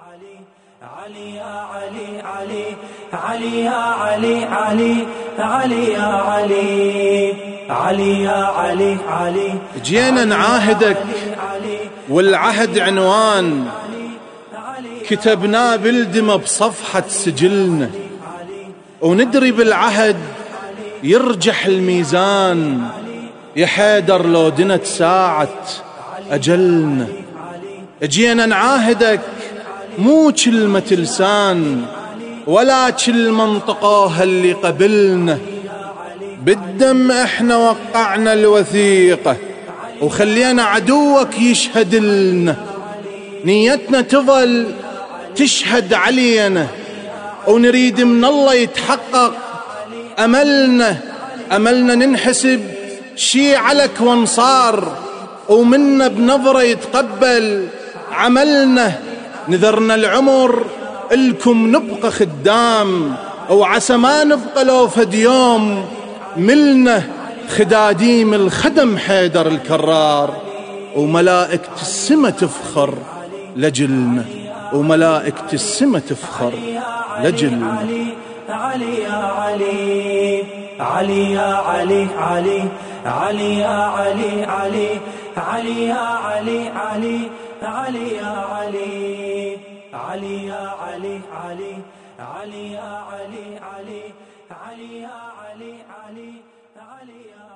علي يا علي علي علي يا علي علي علي يا علي علي يا علي علي جينا نعاهدك والعهد عنوان. كتبناه بالدمى بصفحة سجلنا. وندري بالعهد يرجح الميزان. يا حيدر لو دنت ساعة أجلنا. جينا نعاهدك. مو كلمة لسان ولا كالمنطقة اللي قبلنا. بالدم إحنا وقعنا الوثيقة وخلينا عدوك يشهد لنا. نيتنا تظل تشهد علينا ونريد من الله يتحقق أملنا. أملنا ننحسب شي علك وانصار ومنا بنظرة يتقبل عملنا. نذرنا العمر إلكم نبقى خدام وعسى ما نبقى لو فد يوم. ملنا خداديم الخدم حيدر الكرار وملائكة السما تفخر لجلنا. وملائكة السما تفخر لجلنا. علي يا علي علي يا علي علي علي يا علي علي علي يا علي علي. علي يا علي علي يا علي علي علي يا علي علي علي يا علي علي علي يا